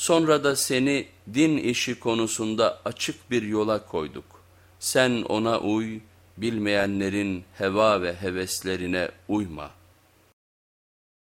Sonra da seni din işi konusunda açık bir yola koyduk. Sen ona uy, bilmeyenlerin heva ve heveslerine uyma.''